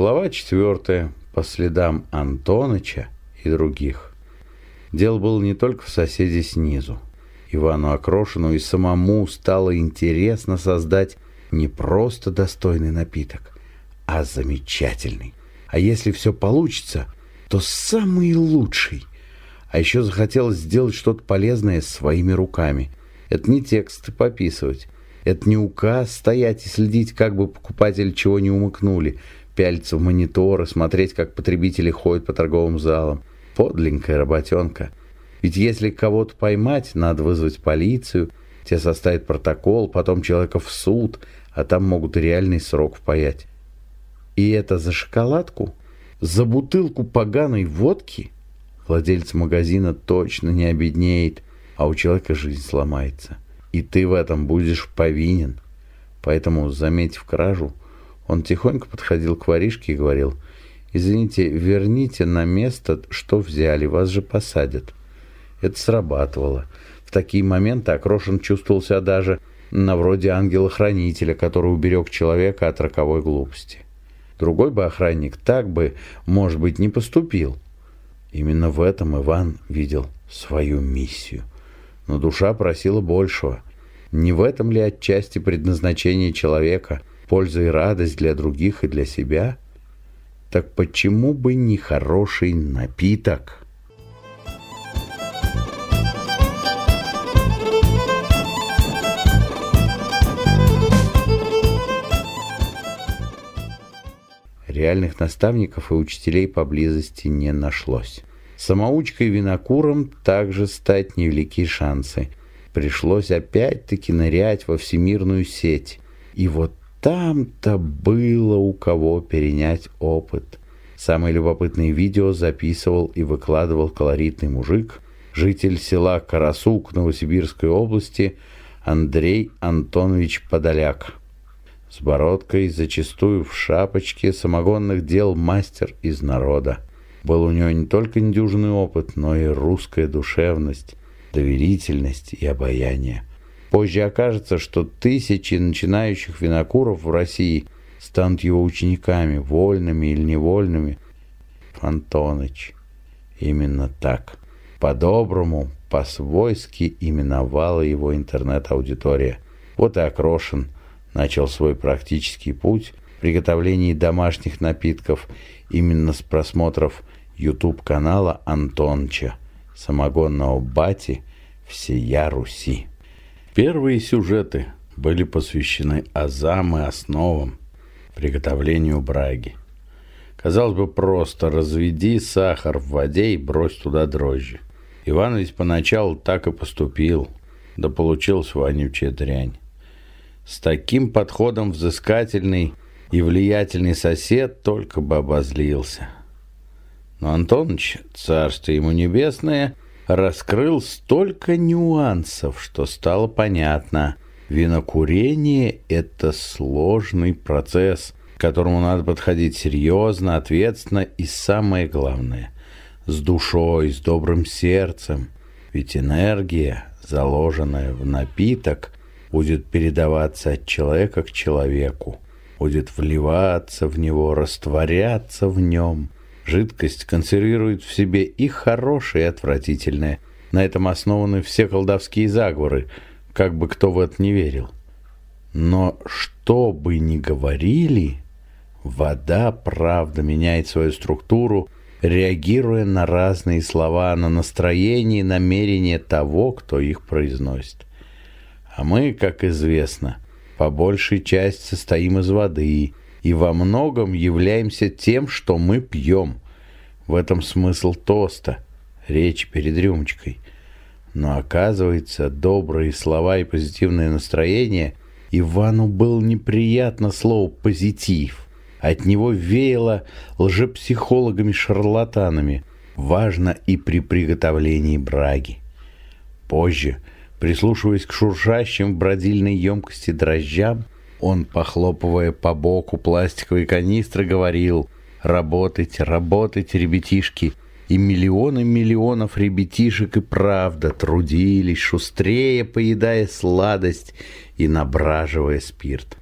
Глава четвертая. По следам Антоныча и других. Дело было не только в соседе снизу. Ивану Окрошину и самому стало интересно создать не просто достойный напиток, а замечательный. А если все получится, то самый лучший. А еще захотелось сделать что-то полезное своими руками. Это не тексты пописывать. Это не указ стоять и следить, как бы покупатели чего не умыкнули, пялиться в мониторы, смотреть, как потребители ходят по торговым залам. Подленькая работенка. Ведь если кого-то поймать, надо вызвать полицию, те составят протокол, потом человека в суд, а там могут реальный срок впаять. И это за шоколадку? За бутылку поганой водки? Владелец магазина точно не обеднеет, а у человека жизнь сломается. И ты в этом будешь повинен. Поэтому, заметив кражу, он тихонько подходил к воришке и говорил, «Извините, верните на место, что взяли, вас же посадят». Это срабатывало. В такие моменты Окрошин чувствовал себя даже на вроде ангела-хранителя, который уберег человека от роковой глупости. Другой бы охранник так бы, может быть, не поступил. Именно в этом Иван видел свою миссию. Но душа просила большего. Не в этом ли отчасти предназначение человека, польза и радость для других и для себя? Так почему бы не хороший напиток? Реальных наставников и учителей поблизости не нашлось. Самоучкой винокуром также стать невелики шансы. Пришлось опять-таки нырять во всемирную сеть. И вот там-то было у кого перенять опыт. Самые любопытные видео записывал и выкладывал колоритный мужик, житель села Карасук Новосибирской области Андрей Антонович Подоляк. С бородкой, зачастую в шапочке самогонных дел мастер из народа. Был у него не только недюжинный опыт, но и русская душевность, доверительность и обаяние. Позже окажется, что тысячи начинающих винокуров в России станут его учениками, вольными или невольными. Фантоныч. Именно так. По-доброму, по-свойски именовала его интернет-аудитория. Вот и Окрошин начал свой практический путь в приготовлении домашних напитков именно с просмотров YouTube-канала Антонча, самогонного бати всея Руси. Первые сюжеты были посвящены азам и основам приготовлению браги. Казалось бы, просто разведи сахар в воде и брось туда дрожжи. Иван ведь поначалу так и поступил, да получилась вонючая дрянь. С таким подходом взыскательный и влиятельный сосед только бы обозлился – но Антоныч, царство ему небесное, раскрыл столько нюансов, что стало понятно. Винокурение – это сложный процесс, к которому надо подходить серьезно, ответственно и, самое главное, с душой, с добрым сердцем. Ведь энергия, заложенная в напиток, будет передаваться от человека к человеку, будет вливаться в него, растворяться в нем – Жидкость консервирует в себе и хорошее, и отвратительное. На этом основаны все колдовские заговоры, как бы кто в это не верил. Но что бы ни говорили, вода, правда, меняет свою структуру, реагируя на разные слова, на настроение и намерение того, кто их произносит. А мы, как известно, по большей части состоим из воды, и во многом являемся тем, что мы пьем. В этом смысл тоста, речь перед рюмочкой. Но оказывается, добрые слова и позитивное настроение Ивану было неприятно слово «позитив». От него веяло лжепсихологами-шарлатанами. Важно и при приготовлении браги. Позже, прислушиваясь к шуршащим в бродильной емкости дрожжам, он, похлопывая по боку пластиковой канистры, говорил «Работайте, работайте, ребятишки!» И миллионы миллионов ребятишек и правда трудились, шустрее поедая сладость и набраживая спирт.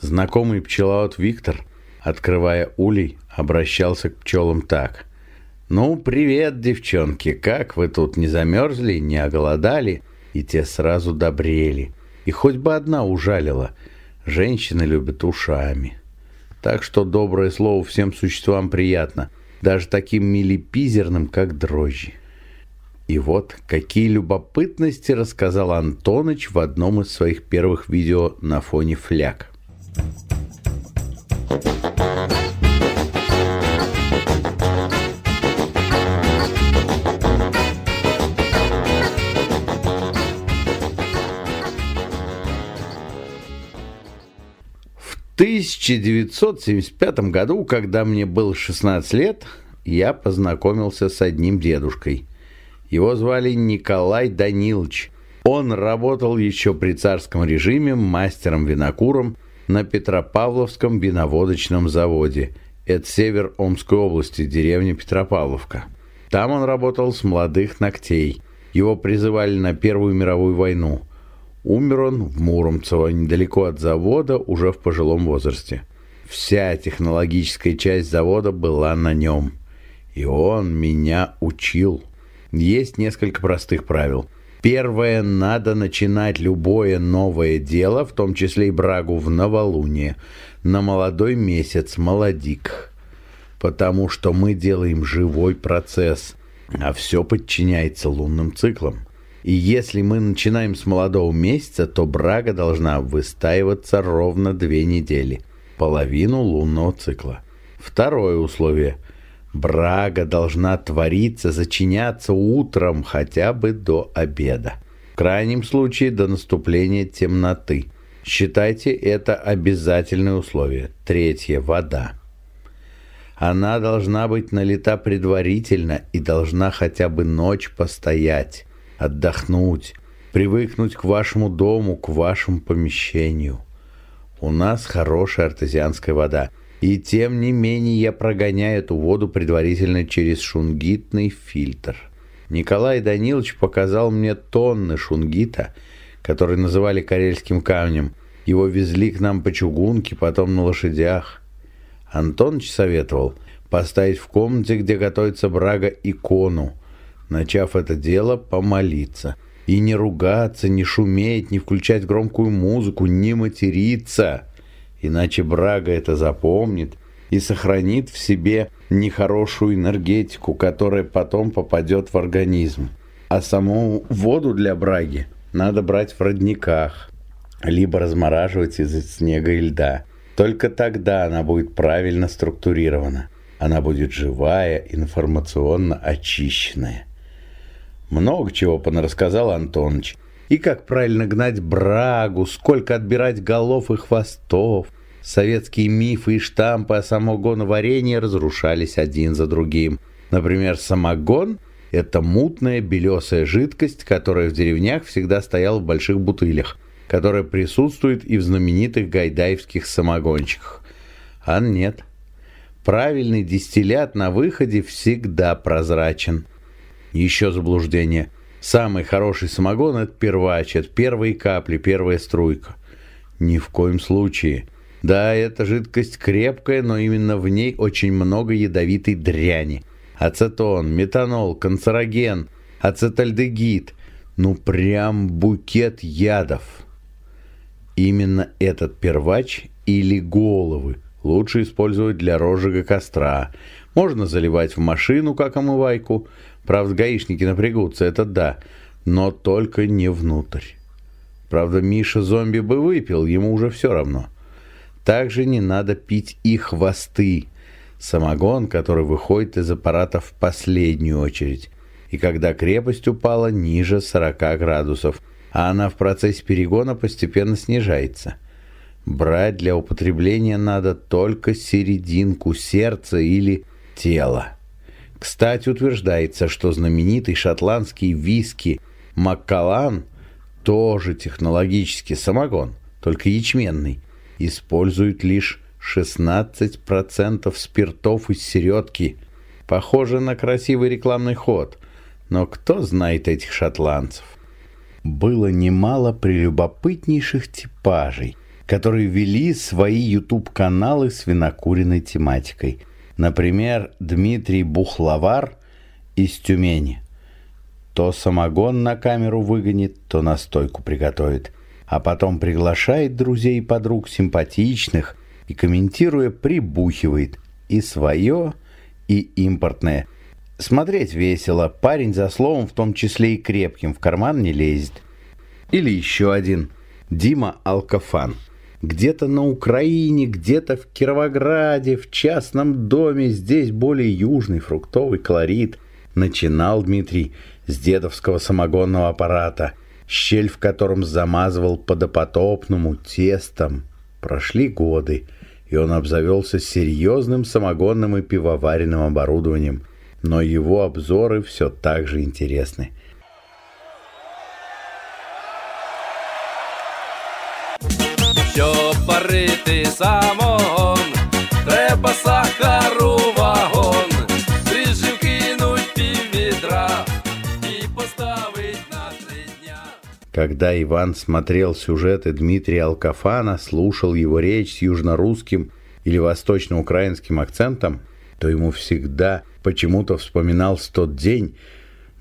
Знакомый пчеловод Виктор открывая улей, обращался к пчелам так. «Ну, привет, девчонки, как вы тут, не замерзли, не оголодали?» И те сразу добрели. И хоть бы одна ужалила. Женщины любят ушами. Так что доброе слово всем существам приятно, даже таким милипизерным, как дрожжи. И вот какие любопытности рассказал Антоныч в одном из своих первых видео на фоне фляг. В 1975 году, когда мне было 16 лет, я познакомился с одним дедушкой – его звали Николай Данилович. Он работал еще при царском режиме мастером-винокуром на Петропавловском виноводочном заводе. Это север Омской области, деревня Петропавловка. Там он работал с молодых ногтей. Его призывали на Первую мировую войну. Умер он в Муромцево, недалеко от завода, уже в пожилом возрасте. Вся технологическая часть завода была на нем. И он меня учил. Есть несколько простых правил. Первое, надо начинать любое новое дело, в том числе и брагу в новолуние, на молодой месяц, молодик. Потому что мы делаем живой процесс, а все подчиняется лунным циклам. И если мы начинаем с молодого месяца, то брага должна выстаиваться ровно две недели, половину лунного цикла. Второе условие – Брага должна твориться, зачиняться утром хотя бы до обеда. В крайнем случае до наступления темноты. Считайте это обязательное условие. Третье – вода. Она должна быть налита предварительно и должна хотя бы ночь постоять, отдохнуть, привыкнуть к вашему дому, к вашему помещению. У нас хорошая артезианская вода – и тем не менее я прогоняю эту воду предварительно через шунгитный фильтр. Николай Данилович показал мне тонны шунгита, который называли карельским камнем. Его везли к нам по чугунке, потом на лошадях. Антоныч советовал поставить в комнате, где готовится брага, икону, начав это дело, помолиться. И не ругаться, не шуметь, не включать громкую музыку, не материться – иначе Брага это запомнит и сохранит в себе нехорошую энергетику, которая потом попадет в организм. А саму воду для браги надо брать в родниках, либо размораживать из снега и льда. Только тогда она будет правильно структурирована. Она будет живая, информационно очищенная. Много чего понарассказал Антоныч и как правильно гнать брагу, сколько отбирать голов и хвостов. Советские мифы и штампы о самогоноварении разрушались один за другим. Например, самогон – это мутная белесая жидкость, которая в деревнях всегда стояла в больших бутылях, которая присутствует и в знаменитых гайдаевских самогончиках. А нет. Правильный дистиллят на выходе всегда прозрачен. Еще заблуждение – Самый хороший самогон – это первач, это первые капли, первая струйка. Ни в коем случае. Да, эта жидкость крепкая, но именно в ней очень много ядовитой дряни. Ацетон, метанол, канцероген, ацетальдегид. Ну, прям букет ядов. Именно этот первач или головы лучше использовать для розжига костра. Можно заливать в машину, как омывайку – Правда, гаишники напрягутся, это да, но только не внутрь. Правда, Миша зомби бы выпил, ему уже все равно. Также не надо пить и хвосты. Самогон, который выходит из аппарата в последнюю очередь. И когда крепость упала ниже 40 градусов, а она в процессе перегона постепенно снижается. Брать для употребления надо только серединку сердца или тела. Кстати, утверждается, что знаменитый шотландский виски Маккалан тоже технологический самогон, только ячменный, используют лишь 16% спиртов из середки. Похоже на красивый рекламный ход, но кто знает этих шотландцев? Было немало прелюбопытнейших типажей, которые вели свои YouTube-каналы с винокуренной тематикой. Например, Дмитрий Бухловар из Тюмени. То самогон на камеру выгонит, то настойку приготовит. А потом приглашает друзей и подруг симпатичных и, комментируя, прибухивает и свое, и импортное. Смотреть весело, парень за словом, в том числе и крепким, в карман не лезет. Или еще один. Дима Алкофан. Где-то на Украине, где-то в Кировограде, в частном доме, здесь более южный фруктовый колорит. Начинал Дмитрий с дедовского самогонного аппарата, щель в котором замазывал подопотопному тестом. Прошли годы, и он обзавелся серьезным самогонным и пивоваренным оборудованием, но его обзоры все так же интересны. варити самогон, треба сахару вагон, дріжджів кинуть пів відра і поставить на три дня. Когда Иван смотрел сюжеты Дмитрия Алкофана, слушал его речь с южнорусским или восточноукраинским акцентом, то ему всегда почему-то вспоминался тот день,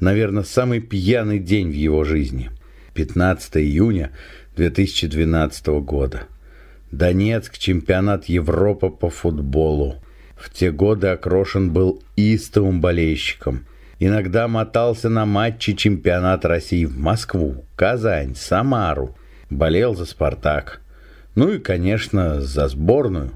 наверное, самый пьяный день в его жизни. 15 июня 2012 года. Донецк, чемпионат Европы по футболу. В те годы Окрошин был истовым болельщиком. Иногда мотался на матчи чемпионата России в Москву, Казань, Самару. Болел за «Спартак». Ну и, конечно, за сборную.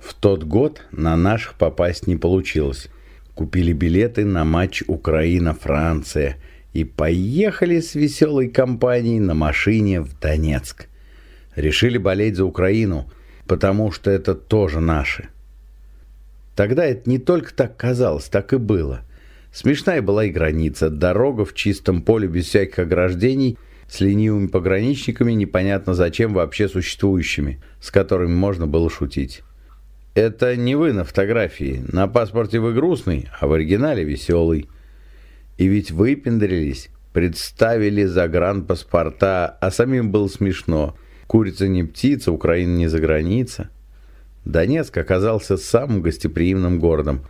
В тот год на наших попасть не получилось. Купили билеты на матч Украина-Франция – и поехали с веселой компанией на машине в Донецк. Решили болеть за Украину, потому что это тоже наши. Тогда это не только так казалось, так и было. Смешная была и граница, дорога в чистом поле без всяких ограждений, с ленивыми пограничниками, непонятно зачем вообще существующими, с которыми можно было шутить. Это не вы на фотографии. На паспорте вы грустный, а в оригинале веселый. И ведь выпендрились, представили загранпаспорта, а самим было смешно. Курица не птица, Украина не за граница. Донецк оказался самым гостеприимным городом.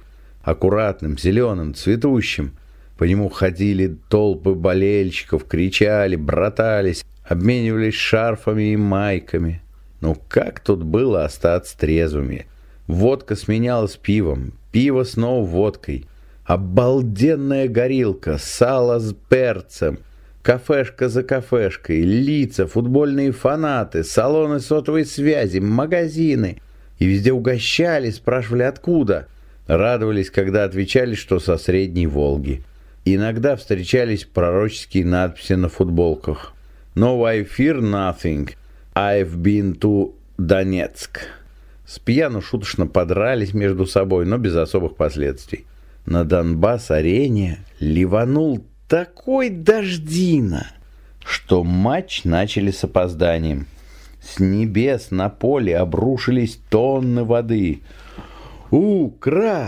Аккуратным, зеленым, цветущим. По нему ходили толпы болельщиков, кричали, братались, обменивались шарфами и майками. Ну как тут было остаться трезвыми? Водка сменялась пивом, пиво снова водкой – Обалденная горилка, сало с перцем, кафешка за кафешкой, лица, футбольные фанаты, салоны сотовой связи, магазины. И везде угощали, спрашивали откуда. Радовались, когда отвечали, что со Средней Волги. Иногда встречались пророческие надписи на футболках. No, I fear nothing. I've been to Donetsk. С пьяну шуточно подрались между собой, но без особых последствий на Донбасс-арене ливанул такой дождина, что матч начали с опозданием. С небес на поле обрушились тонны воды. «Украина!»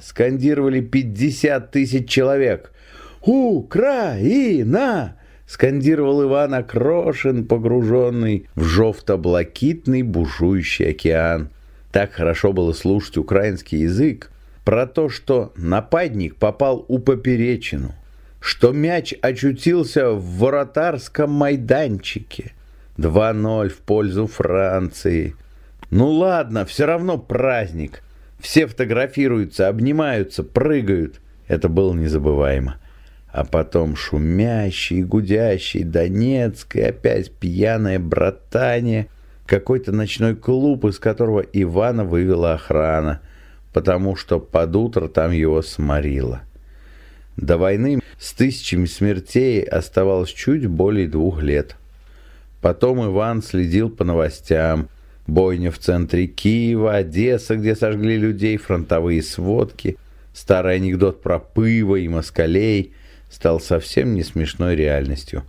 — скандировали 50 тысяч человек. «Украина!» — скандировал Иван Окрошин, погруженный в жовто-блакитный бушующий океан. Так хорошо было слушать украинский язык, про то, что нападник попал у поперечину, что мяч очутился в воротарском майданчике. 2-0 в пользу Франции. Ну ладно, все равно праздник. Все фотографируются, обнимаются, прыгают. Это было незабываемо. А потом шумящий, гудящий Донецк и опять пьяное братание. Какой-то ночной клуб, из которого Ивана вывела охрана – потому что под утро там его сморило. До войны с тысячами смертей оставалось чуть более двух лет. Потом Иван следил по новостям. Бойня в центре Киева, Одесса, где сожгли людей, фронтовые сводки. Старый анекдот про Пыва и москалей стал совсем не смешной реальностью.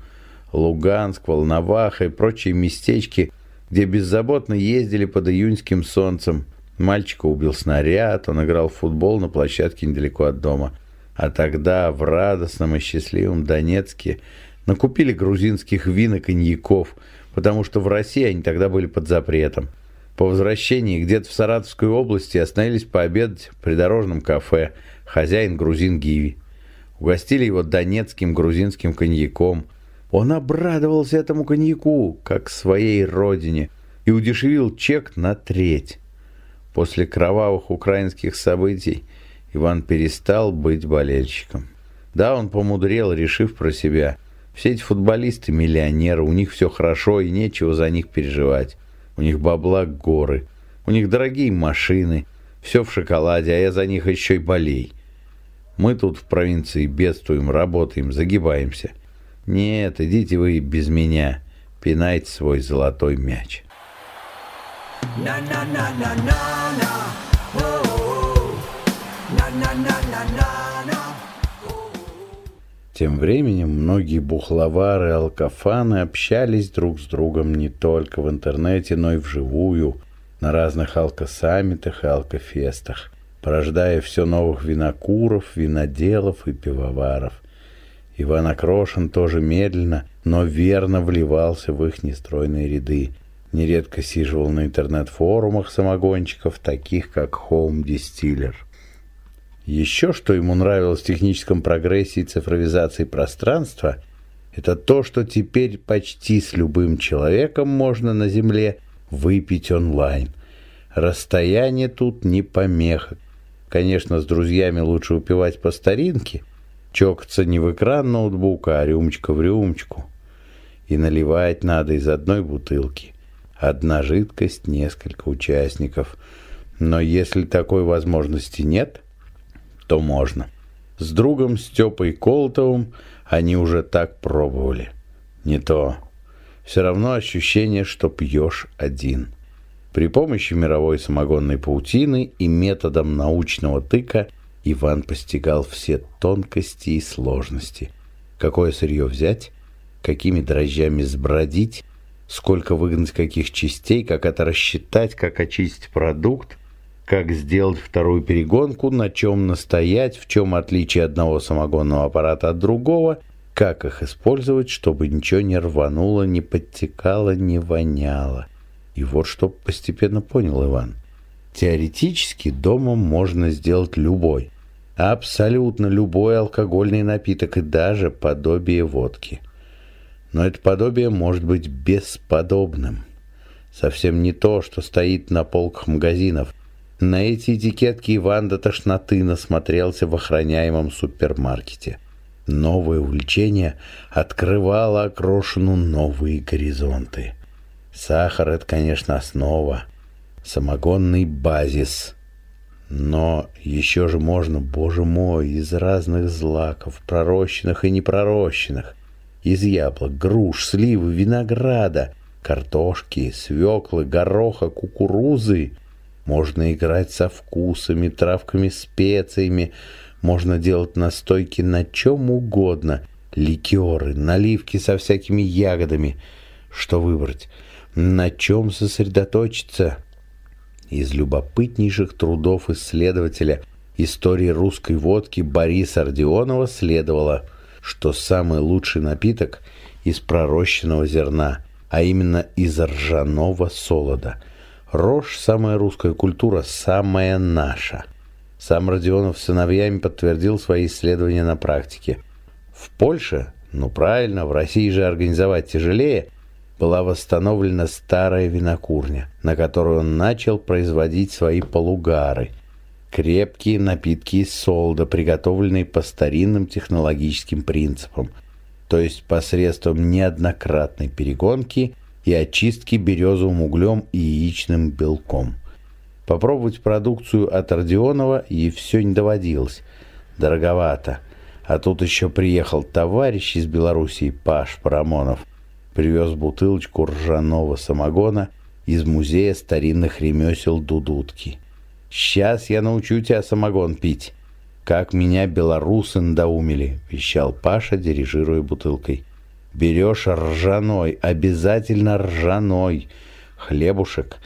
Луганск, Волноваха и прочие местечки, где беззаботно ездили под июньским солнцем, Мальчика убил снаряд, он играл в футбол на площадке недалеко от дома. А тогда в радостном и счастливом Донецке Накупили грузинских вин и коньяков, потому что в России они тогда были под запретом. По возвращении где-то в Саратовской области остановились пообедать в придорожном кафе хозяин грузин Гиви. Угостили его донецким грузинским коньяком. Он обрадовался этому коньяку, как своей родине, и удешевил чек на треть. После кровавых украинских событий Иван перестал быть болельщиком. Да, он помудрел, решив про себя. Все эти футболисты миллионеры, у них все хорошо и нечего за них переживать. У них бабла горы, у них дорогие машины, все в шоколаде, а я за них еще и болей. Мы тут в провинции бедствуем, работаем, загибаемся. Нет, идите вы без меня, пинайте свой золотой мяч. Тем временем многие бухловары и алкофаны общались друг с другом не только в интернете, но и вживую, на разных алкосаммитах и алкофестах порождая все новых винокуров, виноделов и пивоваров. Иван Окрошин тоже медленно, но верно вливался в их нестройные ряды. Нередко сиживал на интернет-форумах самогонщиков, таких как Home Distiller. Еще что ему нравилось в техническом прогрессе и цифровизации пространства, это то, что теперь почти с любым человеком можно на Земле выпить онлайн. Расстояние тут не помеха, Конечно, с друзьями лучше упивать по старинке, чокаться не в экран ноутбука, а рюмочка в рюмочку. И наливать надо из одной бутылки. Одна жидкость, несколько участников. Но если такой возможности нет, то можно. С другом Степой Колотовым они уже так пробовали. Не то. Все равно ощущение, что пьешь один. При помощи мировой самогонной паутины и методом научного тыка Иван постигал все тонкости и сложности. Какое сырье взять, какими дрожжами сбродить, сколько выгнать каких частей, как это рассчитать, как очистить продукт, как сделать вторую перегонку, на чем настоять, в чем отличие одного самогонного аппарата от другого, как их использовать, чтобы ничего не рвануло, не подтекало, не воняло. И вот что постепенно понял Иван. Теоретически дома можно сделать любой, абсолютно любой алкогольный напиток и даже подобие водки. Но это подобие может быть бесподобным. Совсем не то, что стоит на полках магазинов. На эти этикетки Иван до тошноты насмотрелся в охраняемом супермаркете. Новое увлечение открывало окрошину новые горизонты. Сахар – это, конечно, основа, самогонный базис. Но еще же можно, боже мой, из разных злаков, пророщенных и непророщенных, из яблок, груш, сливы, винограда, картошки, свеклы, гороха, кукурузы. Можно играть со вкусами, травками, специями, можно делать настойки на чем угодно, ликеры, наливки со всякими ягодами. Что выбрать? на чем сосредоточиться. Из любопытнейших трудов исследователя истории русской водки Бориса Родионова следовало, что самый лучший напиток из пророщенного зерна, а именно из ржаного солода. Рожь – самая русская культура, самая наша. Сам Родионов с сыновьями подтвердил свои исследования на практике. В Польше, ну правильно, в России же организовать тяжелее – была восстановлена старая винокурня, на которой он начал производить свои полугары, крепкие напитки из солда, приготовленные по старинным технологическим принципам, то есть посредством неоднократной перегонки и очистки березовым углем и яичным белком. Попробовать продукцию от Родионова ей все не доводилось. Дороговато. А тут еще приехал товарищ из Белоруссии, Паш Парамонов, привез бутылочку ржаного самогона из музея старинных ремесел Дудутки. «Сейчас я научу тебя самогон пить, как меня белорусы надоумили», — вещал Паша, дирижируя бутылкой. «Берешь ржаной, обязательно ржаной, хлебушек,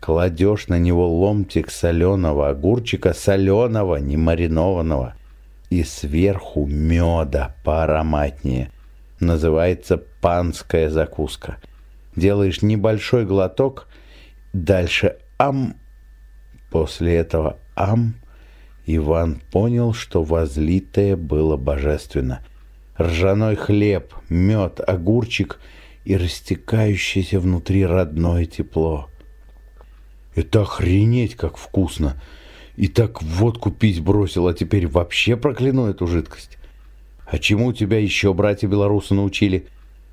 кладешь на него ломтик соленого огурчика, соленого, не маринованного, и сверху меда поароматнее» Называется панская закуска. Делаешь небольшой глоток, дальше ам. После этого ам Иван понял, что возлитое было божественно. Ржаной хлеб, мед, огурчик и растекающееся внутри родное тепло. Это охренеть, как вкусно! И так водку пить бросил, а теперь вообще прокляну эту жидкость. А чему тебя еще братья белорусы научили?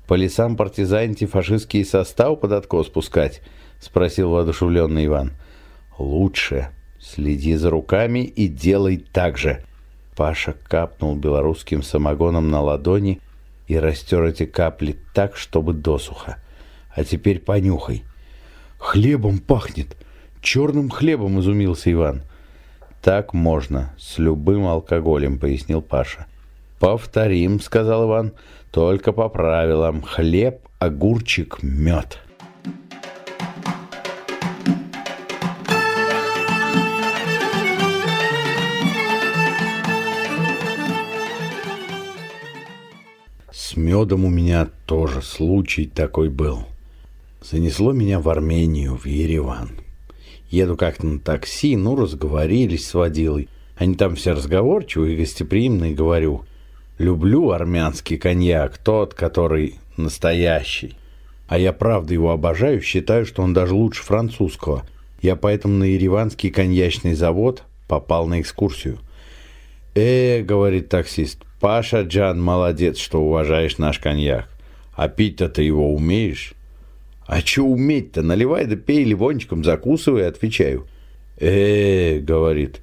По лесам партизанить фашистские составы под откос спускать? Спросил воодушевленный Иван. Лучше. Следи за руками и делай так же. Паша капнул белорусским самогоном на ладони и растер эти капли так, чтобы досуха. А теперь понюхай. Хлебом пахнет. Черным хлебом изумился Иван. Так можно, с любым алкоголем, пояснил Паша. Повторим, сказал Иван, только по правилам. Хлеб, огурчик, мед. С медом у меня тоже случай такой был. Занесло меня в Армению, в Ереван. Еду как-то на такси, ну, разговорились с водилой. Они там все разговорчивые гостеприимные, говорю. Люблю армянский коньяк, тот, который настоящий. А я правда его обожаю, считаю, что он даже лучше французского. Я поэтому на ереванский коньячный завод попал на экскурсию. «Э, — говорит таксист, — Паша Джан молодец, что уважаешь наш коньяк. А пить-то ты его умеешь?» А что уметь-то? Наливай да пей ливончиком, закусывай, отвечаю. э говорит,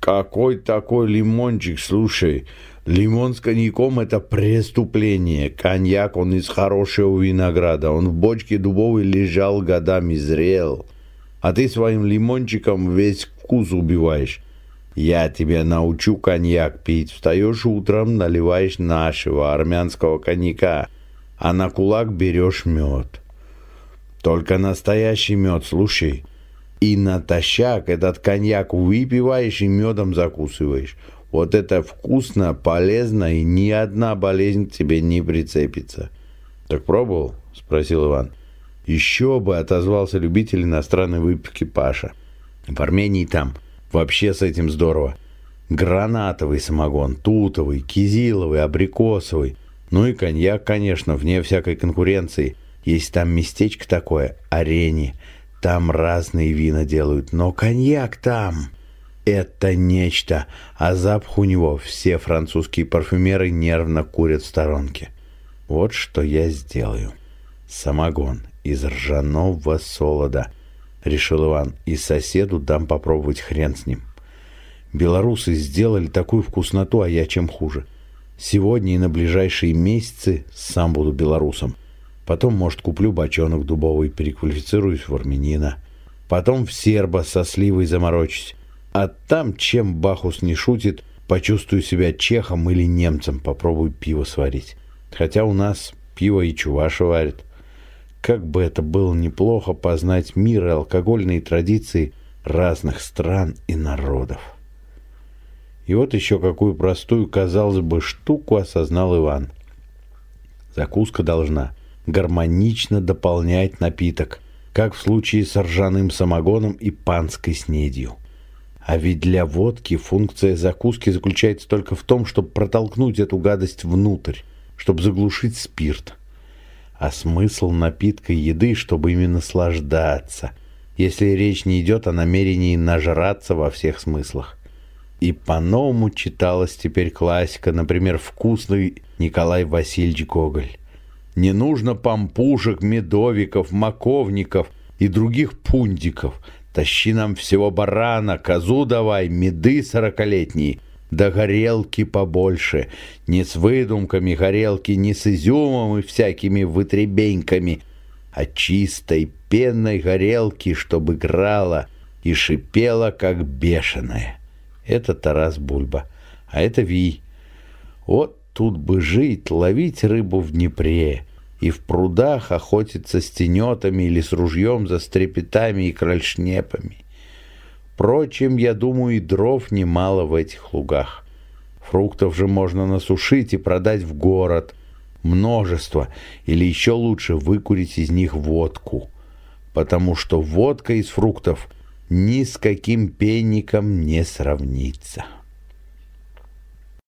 какой такой лимончик, слушай, лимон с коньяком это преступление. Коньяк, он из хорошего винограда, он в бочке дубовой лежал годами, зрел. А ты своим лимончиком весь вкус убиваешь. Я тебя научу коньяк пить. Встаешь утром, наливаешь нашего армянского коньяка, а на кулак берешь мед. Только настоящий мед, слушай. И натощак этот коньяк выпиваешь и медом закусываешь. Вот это вкусно, полезно, и ни одна болезнь к тебе не прицепится. Так пробовал? Спросил Иван. Еще бы, отозвался любитель иностранной выпивки Паша. В Армении там вообще с этим здорово. Гранатовый самогон, тутовый, кизиловый, абрикосовый. Ну и коньяк, конечно, вне всякой конкуренции – есть там местечко такое, Арени. Там разные вина делают, но коньяк там — это нечто, а запах у него все французские парфюмеры нервно курят в сторонке. Вот что я сделаю. Самогон из ржаного солода, решил Иван, и соседу дам попробовать хрен с ним. Белорусы сделали такую вкусноту, а я чем хуже. Сегодня и на ближайшие месяцы сам буду белорусом. Потом, может, куплю бочонок дубовый, переквалифицируюсь в армянина. Потом в серба со сливой заморочусь. А там, чем Бахус не шутит, почувствую себя чехом или немцем, попробую пиво сварить. Хотя у нас пиво и чуваши варят. Как бы это было неплохо познать мир и алкогольные традиции разных стран и народов. И вот еще какую простую, казалось бы, штуку осознал Иван. Закуска должна гармонично дополнять напиток, как в случае с ржаным самогоном и панской снедью. А ведь для водки функция закуски заключается только в том, чтобы протолкнуть эту гадость внутрь, чтобы заглушить спирт. А смысл напитка и еды, чтобы ими наслаждаться, если речь не идет о намерении нажраться во всех смыслах. И по-новому читалась теперь классика, например, «Вкусный Николай Васильевич Гоголь». Не нужно пампушек, медовиков, маковников и других пундиков. Тащи нам всего барана, козу давай, меды сорокалетние, да горелки побольше. Не с выдумками горелки, не с изюмом и всякими вытребеньками, а чистой пенной горелки, чтобы играла и шипела, как бешеная. Это Тарас Бульба, а это Ви. Вот тут бы жить, ловить рыбу в Днепре, и в прудах охотиться с тенетами или с ружьем за стрепетами и крольшнепами. Впрочем, я думаю, и дров немало в этих лугах. Фруктов же можно насушить и продать в город. множество, или еще лучше выкурить из них водку, потому что водка из фруктов ни с каким пенником не сравнится.